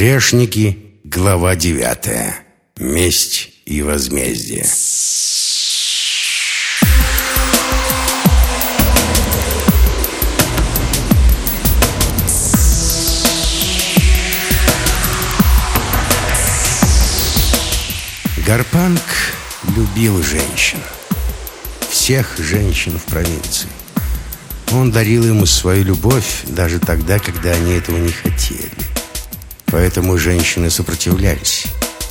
Грешники, глава девятая. Месть и возмездие. Гарпанг любил женщин. Всех женщин в провинции. Он дарил ему свою любовь даже тогда, когда они этого не хотели. Поэтому женщины сопротивлялись.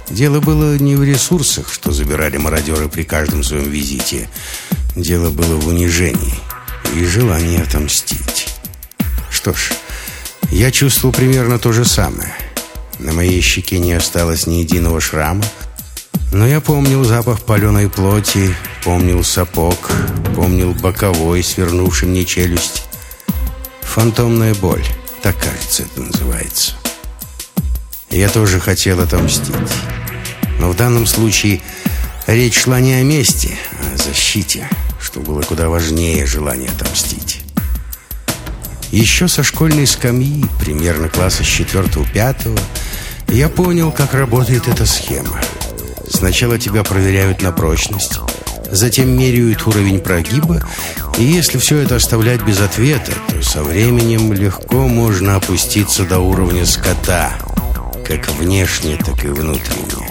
Дело было не в ресурсах, что забирали мародеры при каждом своем визите. Дело было в унижении и желании отомстить. Что ж, я чувствовал примерно то же самое. На моей щеке не осталось ни единого шрама, но я помнил запах паленой плоти, помнил сапог, помнил боковой, свернувший мне челюсть. Фантомная боль, так, кажется, это называется. Я тоже хотел отомстить. Но в данном случае речь шла не о мести, а о защите, что было куда важнее желания отомстить. Еще со школьной скамьи, примерно класса с 4-5, я понял, как работает эта схема. Сначала тебя проверяют на прочность, затем меряют уровень прогиба, и если все это оставлять без ответа, то со временем легко можно опуститься до уровня скота – как внешне, так и внутренне.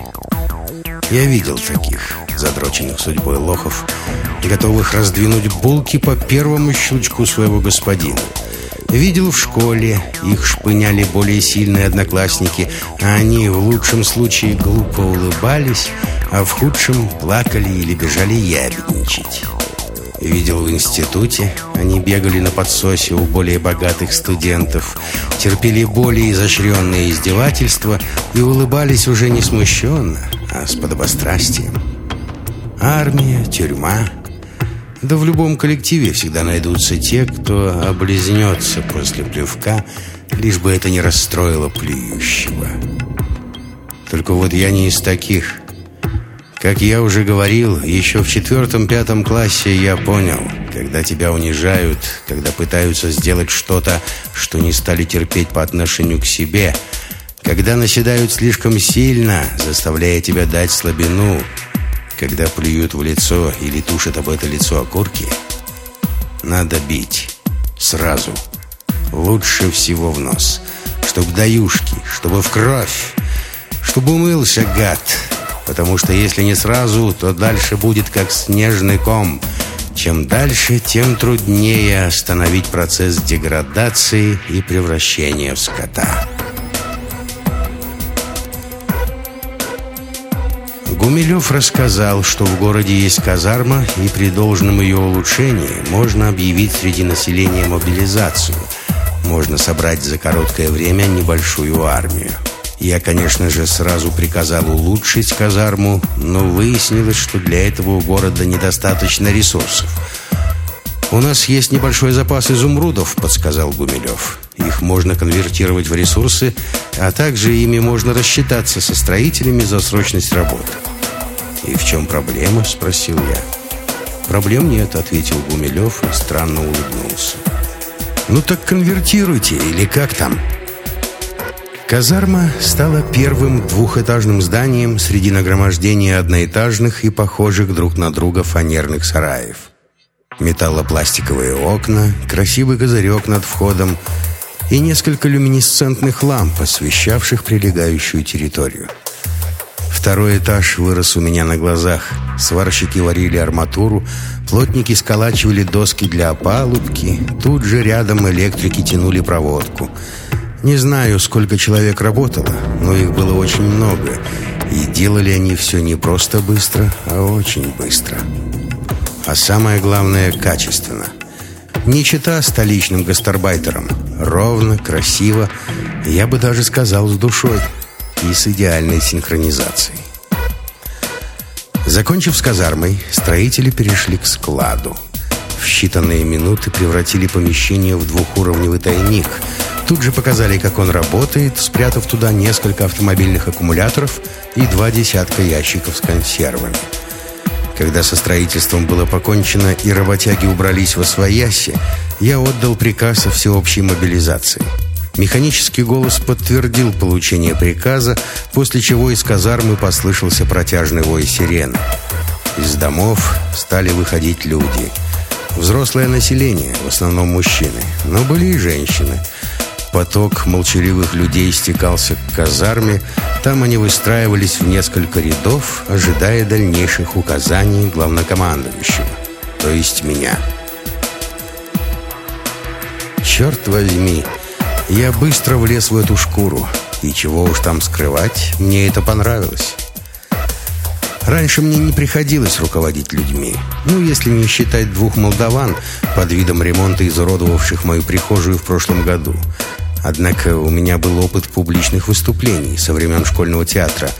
Я видел таких, задроченных судьбой лохов, готовых раздвинуть булки по первому щелчку своего господина. Видел в школе, их шпыняли более сильные одноклассники, а они в лучшем случае глупо улыбались, а в худшем плакали или бежали ябедничать. Видел в институте, они бегали на подсосе у более богатых студентов, терпели более изощренные издевательства и улыбались уже не смущенно, а с подобострастием. Армия, тюрьма. Да в любом коллективе всегда найдутся те, кто облизнется после плевка, лишь бы это не расстроило плюющего. Только вот я не из таких – как я уже говорил, еще в четвертом-пятом классе я понял, когда тебя унижают, когда пытаются сделать что-то, что не стали терпеть по отношению к себе, когда наседают слишком сильно, заставляя тебя дать слабину, когда плюют в лицо или тушат об это лицо окурки, надо бить. Сразу. Лучше всего в нос. Чтоб даюшки, чтобы в кровь, чтобы умылся гад, Потому что если не сразу, то дальше будет как снежный ком. Чем дальше, тем труднее остановить процесс деградации и превращения в скота. Гумилев рассказал, что в городе есть казарма, и при должном ее улучшении можно объявить среди населения мобилизацию. Можно собрать за короткое время небольшую армию. Я, конечно же, сразу приказал улучшить казарму, но выяснилось, что для этого у города недостаточно ресурсов. «У нас есть небольшой запас изумрудов», — подсказал Гумилев. «Их можно конвертировать в ресурсы, а также ими можно рассчитаться со строителями за срочность работы». «И в чем проблема?» — спросил я. «Проблем нет», — ответил Гумилев и странно улыбнулся. «Ну так конвертируйте, или как там?» Казарма стала первым двухэтажным зданием среди нагромождения одноэтажных и похожих друг на друга фанерных сараев. Металлопластиковые окна, красивый козырек над входом и несколько люминесцентных ламп, освещавших прилегающую территорию. Второй этаж вырос у меня на глазах. Сварщики варили арматуру, плотники сколачивали доски для опалубки, тут же рядом электрики тянули проводку – не знаю, сколько человек работало, но их было очень много, и делали они все не просто быстро, а очень быстро. А самое главное – качественно. Не чита столичным гастарбайтерам. Ровно, красиво, я бы даже сказал, с душой и с идеальной синхронизацией. Закончив с казармой, строители перешли к складу. В считанные минуты превратили помещение в двухуровневый тайник – Тут же показали, как он работает, спрятав туда несколько автомобильных аккумуляторов и два десятка ящиков с консервами. Когда со строительством было покончено и работяги убрались во свояси, я отдал приказ о всеобщей мобилизации. Механический голос подтвердил получение приказа, после чего из казармы послышался протяжный вой сирен. Из домов стали выходить люди. Взрослое население, в основном мужчины, но были и женщины. Поток молчаливых людей стекался к казарме, там они выстраивались в несколько рядов, ожидая дальнейших указаний главнокомандующего, то есть меня. Черт возьми, я быстро влез в эту шкуру. И чего уж там скрывать, мне это понравилось. Раньше мне не приходилось руководить людьми. Ну, если не считать двух молдаван под видом ремонта, изуродовавших мою прихожую в прошлом году. Однако у меня был опыт публичных выступлений со времен школьного театра,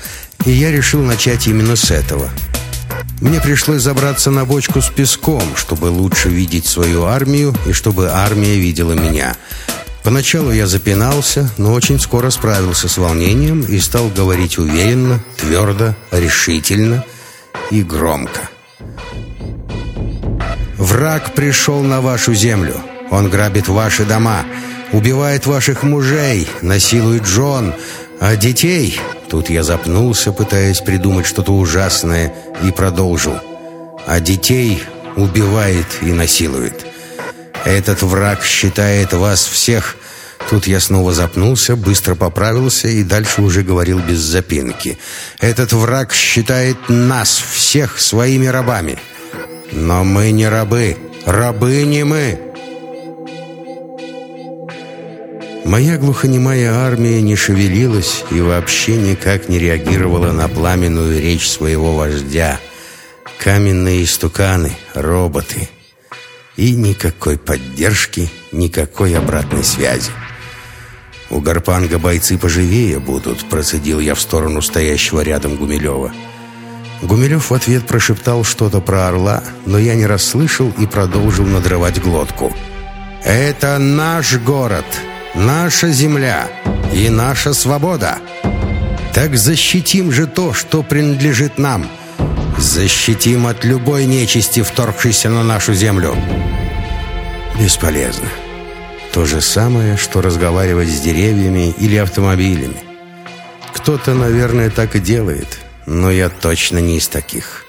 и я решил начать именно с этого. Мне пришлось забраться на бочку с песком, чтобы лучше видеть свою армию и чтобы армия видела меня – Поначалу я запинался, но очень скоро справился с волнением и стал говорить уверенно, твердо, решительно и громко. «Враг пришел на вашу землю. Он грабит ваши дома, убивает ваших мужей, насилует жен, а детей...» Тут я запнулся, пытаясь придумать что-то ужасное, и продолжил. «А детей убивает и насилует. Этот враг считает вас всех Тут я снова запнулся, быстро поправился и дальше уже говорил без запинки. «Этот враг считает нас, всех, своими рабами. Но мы не рабы. Рабы не мы!» Моя глухонемая армия не шевелилась и вообще никак не реагировала на пламенную речь своего вождя. Каменные истуканы, роботы. И никакой поддержки, никакой обратной связи. «У Гарпанга бойцы поживее будут», — процедил я в сторону стоящего рядом Гумилева. Гумилев в ответ прошептал что-то про орла, но я не расслышал и продолжил надрывать глотку. «Это наш город, наша земля и наша свобода. Так защитим же то, что принадлежит нам. Защитим от любой нечисти, вторгшейся на нашу землю». «Бесполезно». То же самое, что разговаривать с деревьями или автомобилями. Кто-то, наверное, так и делает, но я точно не из таких.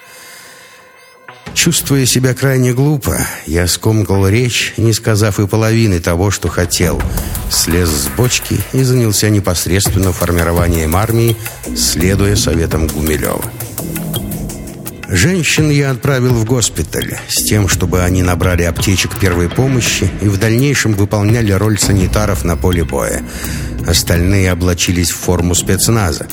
Чувствуя себя крайне глупо, я скомкал речь, не сказав и половины того, что хотел. Слез с бочки и занялся непосредственно формированием армии, следуя советам Гумилева. Женщин я отправил в госпиталь с тем, чтобы они набрали аптечек первой помощи и в дальнейшем выполняли роль санитаров на поле боя. Остальные облачились в форму спецназа.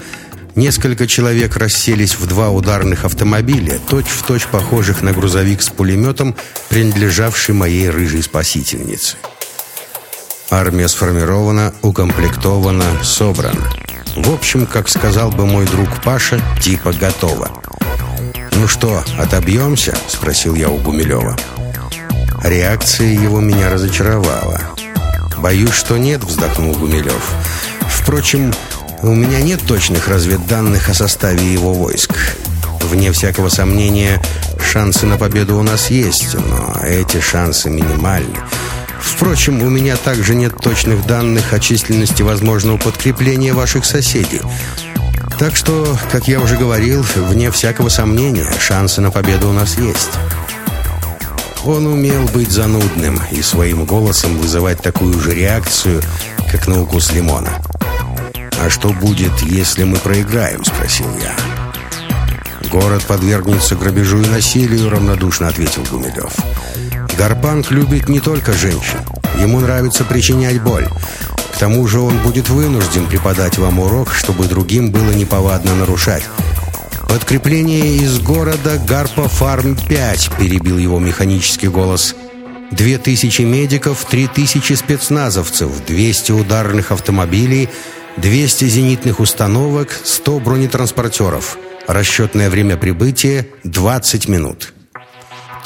Несколько человек расселись в два ударных автомобиля, точь-в-точь точь похожих на грузовик с пулеметом, принадлежавший моей рыжей спасительнице. Армия сформирована, укомплектована, собрана. В общем, как сказал бы мой друг Паша, типа готова. «Ну что, отобьемся?» — спросил я у Гумилева. Реакция его меня разочаровала. «Боюсь, что нет», — вздохнул Гумилев. «Впрочем, у меня нет точных разведданных о составе его войск. Вне всякого сомнения, шансы на победу у нас есть, но эти шансы минимальны. Впрочем, у меня также нет точных данных о численности возможного подкрепления ваших соседей. Так что, как я уже говорил, вне всякого сомнения, шансы на победу у нас есть. Он умел быть занудным и своим голосом вызывать такую же реакцию, как на укус лимона. «А что будет, если мы проиграем?» – спросил я. «Город подвергнется грабежу и насилию», – равнодушно ответил Гумилев. «Гарпанг любит не только женщин. Ему нравится причинять боль. К тому же он будет вынужден преподать вам урок, чтобы другим было неповадно нарушать. «Подкрепление из города Гарпа Фарм 5», — перебил его механический голос. «Две тысячи медиков, три тысячи спецназовцев, двести ударных автомобилей, двести зенитных установок, сто бронетранспортеров. Расчетное время прибытия — двадцать минут».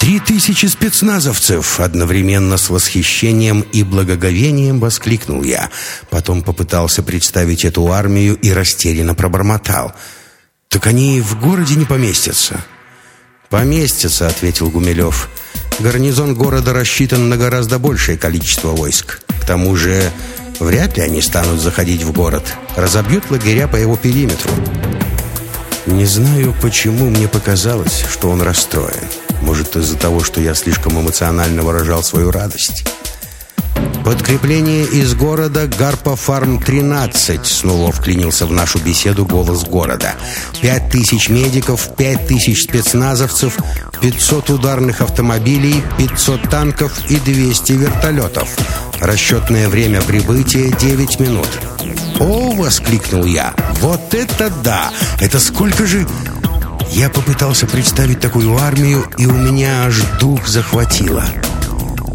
«Три тысячи спецназовцев!» Одновременно с восхищением и благоговением воскликнул я. Потом попытался представить эту армию и растерянно пробормотал. «Так они в городе не поместятся?» «Поместятся», — ответил Гумилев. «Гарнизон города рассчитан на гораздо большее количество войск. К тому же Вряд ли они станут заходить в город. Разобьют лагеря по его периметру. Не знаю, почему мне показалось, что он расстроен. Может, из-за того, что я слишком эмоционально выражал свою радость. «Подкрепление из города Гарпа-Фарм-13», снова вклинился в нашу беседу голос города. «Пять тысяч медиков, пять тысяч спецназовцев, пятьсот ударных автомобилей, пятьсот танков и двести вертолетов. Расчетное время прибытия девять минут». «О!» — воскликнул я. «Вот это да! Это сколько же...» Я попытался представить такую армию, и у меня аж дух захватило.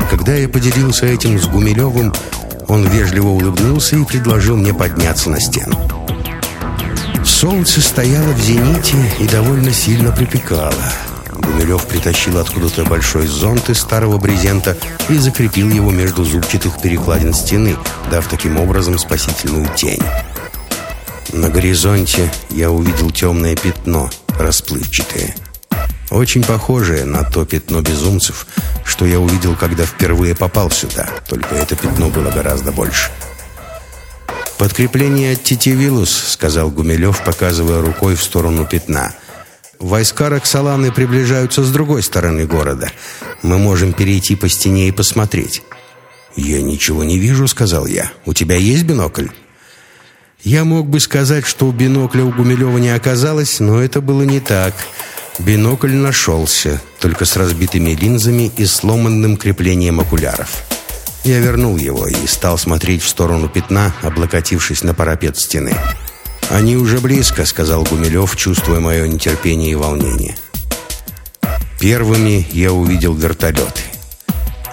Когда я поделился этим с Гумилевым, он вежливо улыбнулся и предложил мне подняться на стену. Солнце стояло в зените и довольно сильно припекало. Гумилев притащил откуда-то большой зонт из старого брезента и закрепил его между зубчатых перекладин стены, дав таким образом спасительную тень. На горизонте я увидел темное пятно, расплывчатое. Очень похожее на то пятно безумцев, что я увидел, когда впервые попал сюда, только это пятно было гораздо больше. «Подкрепление от Титивилус», — сказал Гумилев, показывая рукой в сторону пятна. «Войска Роксоланы приближаются с другой стороны города. Мы можем перейти по стене и посмотреть». «Я ничего не вижу», — сказал я. «У тебя есть бинокль?» Я мог бы сказать, что бинокля у Гумилева не оказалось, но это было не так. Бинокль нашелся, только с разбитыми линзами и сломанным креплением окуляров. Я вернул его и стал смотреть в сторону пятна, облокотившись на парапет стены. «Они уже близко», — сказал Гумилев, чувствуя мое нетерпение и волнение. Первыми я увидел вертолеты.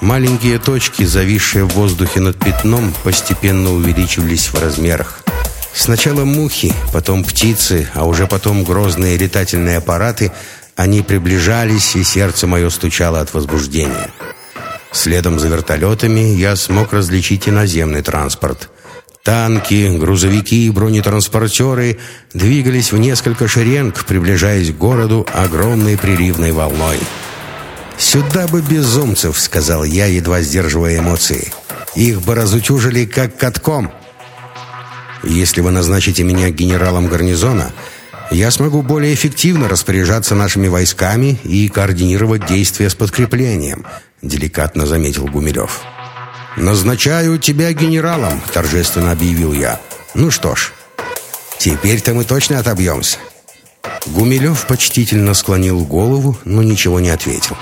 Маленькие точки, зависшие в воздухе над пятном, постепенно увеличивались в размерах. Сначала мухи, потом птицы, а уже потом грозные летательные аппараты. Они приближались, и сердце мое стучало от возбуждения. Следом за вертолетами я смог различить и наземный транспорт. Танки, грузовики и бронетранспортеры двигались в несколько шеренг, приближаясь к городу огромной приливной волной. «Сюда бы безумцев», — сказал я, едва сдерживая эмоции. «Их бы разутюжили как катком». Если вы назначите меня генералом гарнизона, я смогу более эффективно распоряжаться нашими войсками и координировать действия с подкреплением», — деликатно заметил Гумилев. «Назначаю тебя генералом», — торжественно объявил я. «Ну что ж, теперь-то мы точно отобьемся». Гумилев почтительно склонил голову, но ничего не ответил.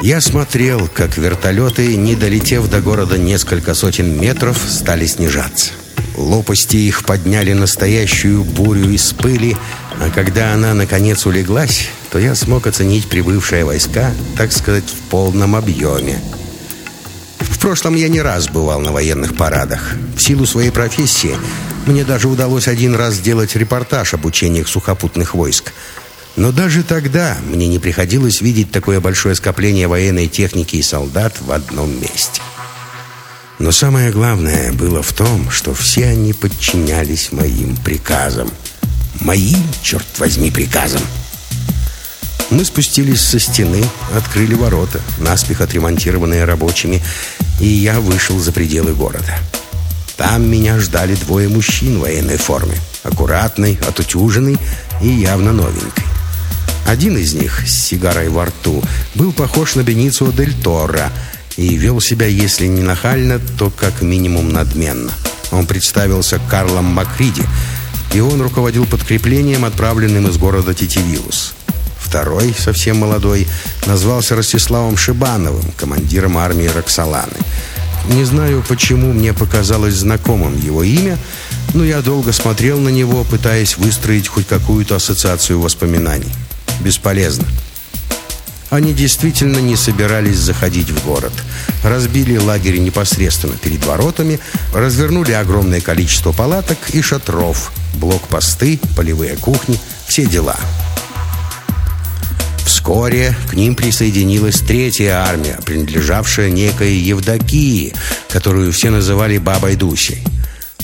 Я смотрел, как вертолеты, не долетев до города несколько сотен метров, стали снижаться. Лопасти их подняли настоящую бурю из пыли, а когда она, наконец, улеглась, то я смог оценить прибывшие войска, так сказать, в полном объеме. В прошлом я не раз бывал на военных парадах. В силу своей профессии мне даже удалось один раз сделать репортаж об учениях сухопутных войск. Но даже тогда мне не приходилось видеть такое большое скопление военной техники и солдат в одном месте. Но самое главное было в том, что все они подчинялись моим приказам. Моим, черт возьми, приказам. Мы спустились со стены, открыли ворота, наспех отремонтированные рабочими, и я вышел за пределы города. Там меня ждали двое мужчин в военной форме, аккуратной, отутюженной и явно новенькой. Один из них с сигарой во рту был похож на Беницио дель Торо – и вел себя, если не нахально, то как минимум надменно. Он представился Карлом Макриди, и он руководил подкреплением, отправленным из города Титивилус. Второй, совсем молодой, назвался Ростиславом Шибановым, командиром армии Роксоланы. Не знаю, почему мне показалось знакомым его имя, но я долго смотрел на него, пытаясь выстроить хоть какую-то ассоциацию воспоминаний. Бесполезно. Они действительно не собирались заходить в город. Разбили лагерь непосредственно перед воротами, развернули огромное количество палаток и шатров, блокпосты, полевые кухни, все дела. Вскоре к ним присоединилась третья армия, принадлежавшая некой Евдокии, которую все называли Бабой Дусей.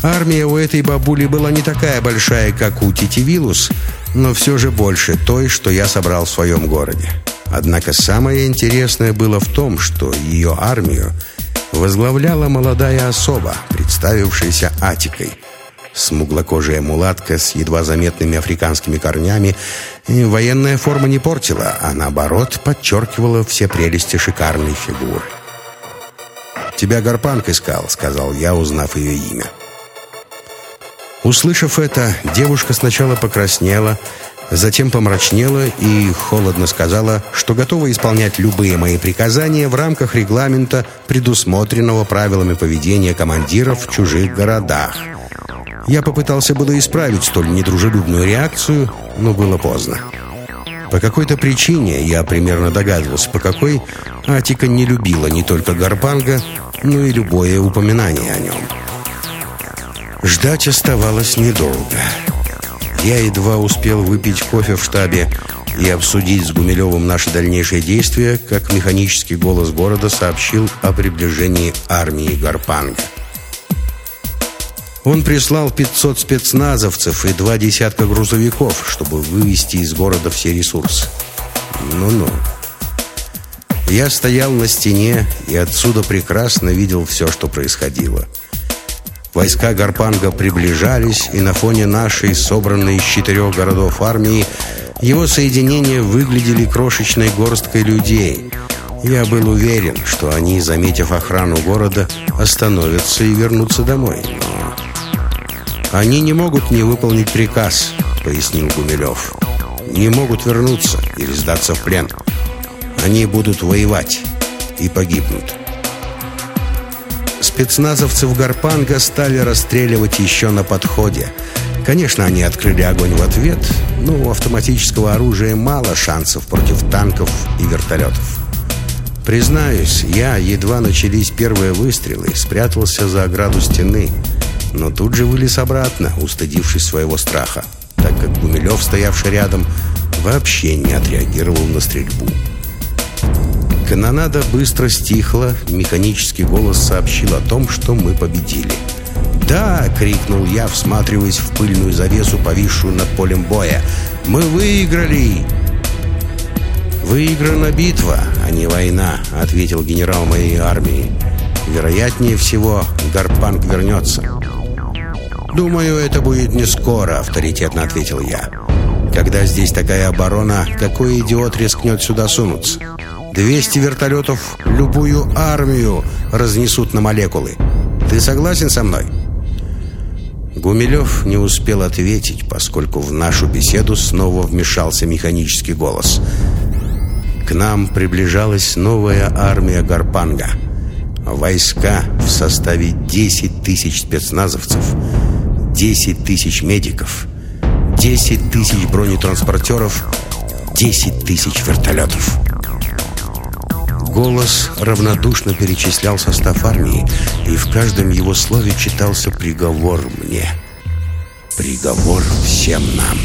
Армия у этой бабули была не такая большая, как у Титивилус, но все же больше той, что я собрал в своем городе. Однако самое интересное было в том, что ее армию возглавляла молодая особа, представившаяся Атикой. Смуглокожая мулатка с едва заметными африканскими корнями военная форма не портила, а наоборот подчеркивала все прелести шикарной фигуры. «Тебя Гарпанк искал», — сказал я, узнав ее имя. Услышав это, девушка сначала покраснела, затем помрачнела и холодно сказала, что готова исполнять любые мои приказания в рамках регламента, предусмотренного правилами поведения командиров в чужих городах. Я попытался было исправить столь недружелюбную реакцию, но было поздно. По какой-то причине, я примерно догадывался, по какой, Атика не любила не только Гарпанга, но и любое упоминание о нем. Ждать оставалось недолго. Я едва успел выпить кофе в штабе и обсудить с Гумилевым наши дальнейшие действия, как механический голос города сообщил о приближении армии Гарпанга. Он прислал 500 спецназовцев и два десятка грузовиков, чтобы вывести из города все ресурсы. Ну-ну. Я стоял на стене и отсюда прекрасно видел все, что происходило. Войска Гарпанга приближались, и на фоне нашей, собранной из четырех городов армии, его соединения выглядели крошечной горсткой людей. Я был уверен, что они, заметив охрану города, остановятся и вернутся домой. Но они не могут не выполнить приказ, пояснил Гумилев. Не могут вернуться или сдаться в плен. Они будут воевать и погибнут. Спецназовцев Гарпанга стали расстреливать еще на подходе. Конечно, они открыли огонь в ответ, но у автоматического оружия мало шансов против танков и вертолетов. Признаюсь, я, едва начались первые выстрелы, спрятался за ограду стены, но тут же вылез обратно, устыдившись своего страха, так как Гумилев, стоявший рядом, вообще не отреагировал на стрельбу. Канонада быстро стихла, механический голос сообщил о том, что мы победили. «Да!» — крикнул я, всматриваясь в пыльную завесу, повисшую над полем боя. «Мы выиграли!» «Выиграна битва, а не война», — ответил генерал моей армии. «Вероятнее всего, Гарпанг вернется». «Думаю, это будет не скоро», — авторитетно ответил я. «Когда здесь такая оборона, какой идиот рискнет сюда сунуться?» 200 вертолетов любую армию разнесут на молекулы. Ты согласен со мной?» Гумилев не успел ответить, поскольку в нашу беседу снова вмешался механический голос. К нам приближалась новая армия Гарпанга. Войска в составе 10 тысяч спецназовцев, 10 тысяч медиков, 10 тысяч бронетранспортеров, 10 тысяч вертолетов. Голос равнодушно перечислял состав армии, и в каждом его слове читался приговор мне. Приговор всем нам.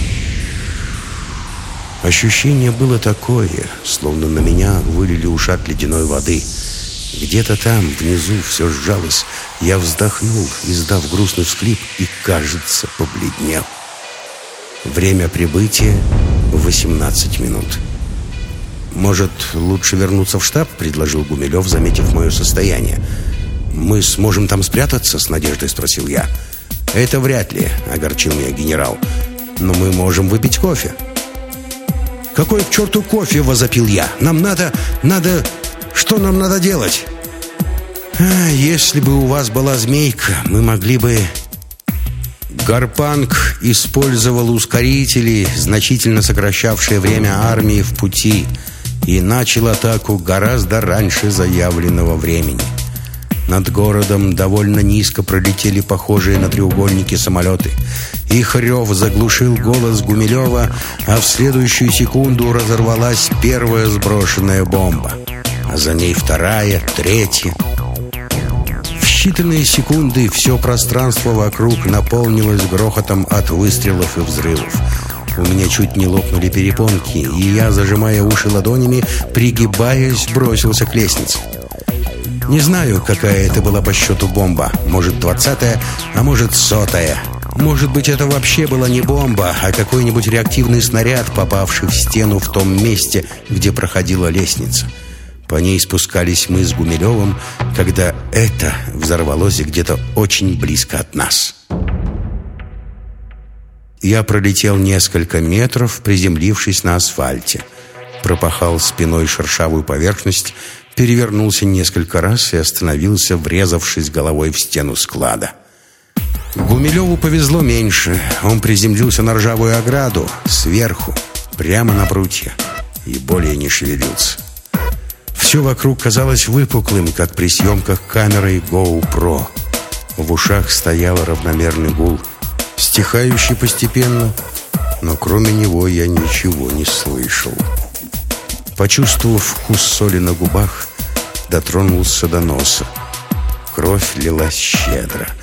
Ощущение было такое, словно на меня вылили ушат ледяной воды. Где-то там, внизу, все сжалось. Я вздохнул, издав грустный всклип, и, кажется, побледнел. Время прибытия — 18 минут. «Может, лучше вернуться в штаб?» — предложил Гумилев, заметив мое состояние. «Мы сможем там спрятаться?» — с надеждой спросил я. «Это вряд ли», — огорчил меня генерал. «Но мы можем выпить кофе». «Какой к черту кофе?» — возопил я. «Нам надо... надо... Что нам надо делать?» а, «Если бы у вас была змейка, мы могли бы...» Гарпанг использовал ускорители, значительно сокращавшие время армии в пути — и начал атаку гораздо раньше заявленного времени. Над городом довольно низко пролетели похожие на треугольники самолеты. Их рев заглушил голос Гумилева, а в следующую секунду разорвалась первая сброшенная бомба. А за ней вторая, третья. В считанные секунды все пространство вокруг наполнилось грохотом от выстрелов и взрывов. У меня чуть не лопнули перепонки, и я, зажимая уши ладонями, пригибаясь, бросился к лестнице. Не знаю, какая это была по счету бомба. Может, двадцатая, а может, сотая. Может быть, это вообще была не бомба, а какой-нибудь реактивный снаряд, попавший в стену в том месте, где проходила лестница. По ней спускались мы с Гумилевым, когда это взорвалось где-то очень близко от нас. Я пролетел несколько метров, приземлившись на асфальте. Пропахал спиной шершавую поверхность, перевернулся несколько раз и остановился, врезавшись головой в стену склада. Гумилеву повезло меньше. Он приземлился на ржавую ограду, сверху, прямо на прутья, и более не шевелился. Все вокруг казалось выпуклым, как при съемках камерой GoPro. В ушах стоял равномерный гул, стихающий постепенно, но кроме него я ничего не слышал. Почувствовав вкус соли на губах, дотронулся до носа. Кровь лилась щедро —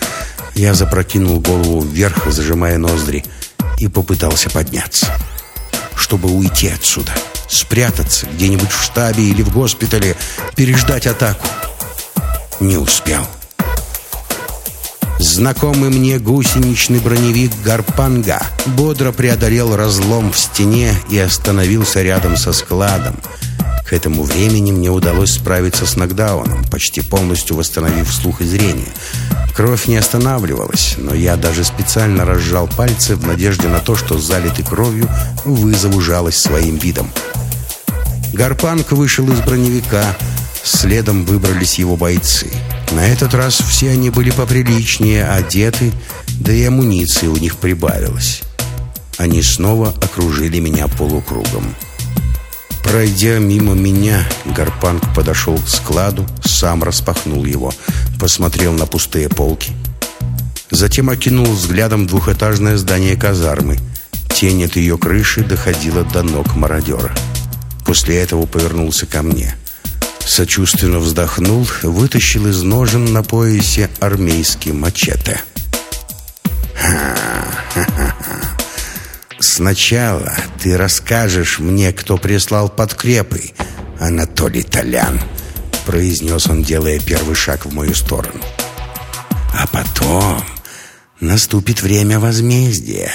я запрокинул голову вверх, зажимая ноздри, и попытался подняться. Чтобы уйти отсюда, спрятаться где-нибудь в штабе или в госпитале, переждать атаку. Не успел. Знакомый мне гусеничный броневик «Гарпанга» бодро преодолел разлом в стене и остановился рядом со складом. К этому времени мне удалось справиться с нокдауном, почти полностью восстановив слух и зрение. Кровь не останавливалась, но я даже специально разжал пальцы в надежде на то, что залитый кровью вызову жалость своим видом. Гарпанк вышел из броневика, следом выбрались его бойцы. На этот раз все они были поприличнее, одеты, да и амуниции у них прибавилось. Они снова окружили меня полукругом. Пройдя мимо меня, Гарпанг подошел к складу, сам распахнул его, посмотрел на пустые полки. Затем окинул взглядом двухэтажное здание казармы. Тень от ее крыши доходила до ног мародера. После этого повернулся ко мне. Сочувственно вздохнул, вытащил из ножен на поясе армейский мачете. Сначала ты расскажешь мне, кто прислал подкрепы, Анатолий Толян, произнес он, делая первый шаг в мою сторону. А потом наступит время возмездия.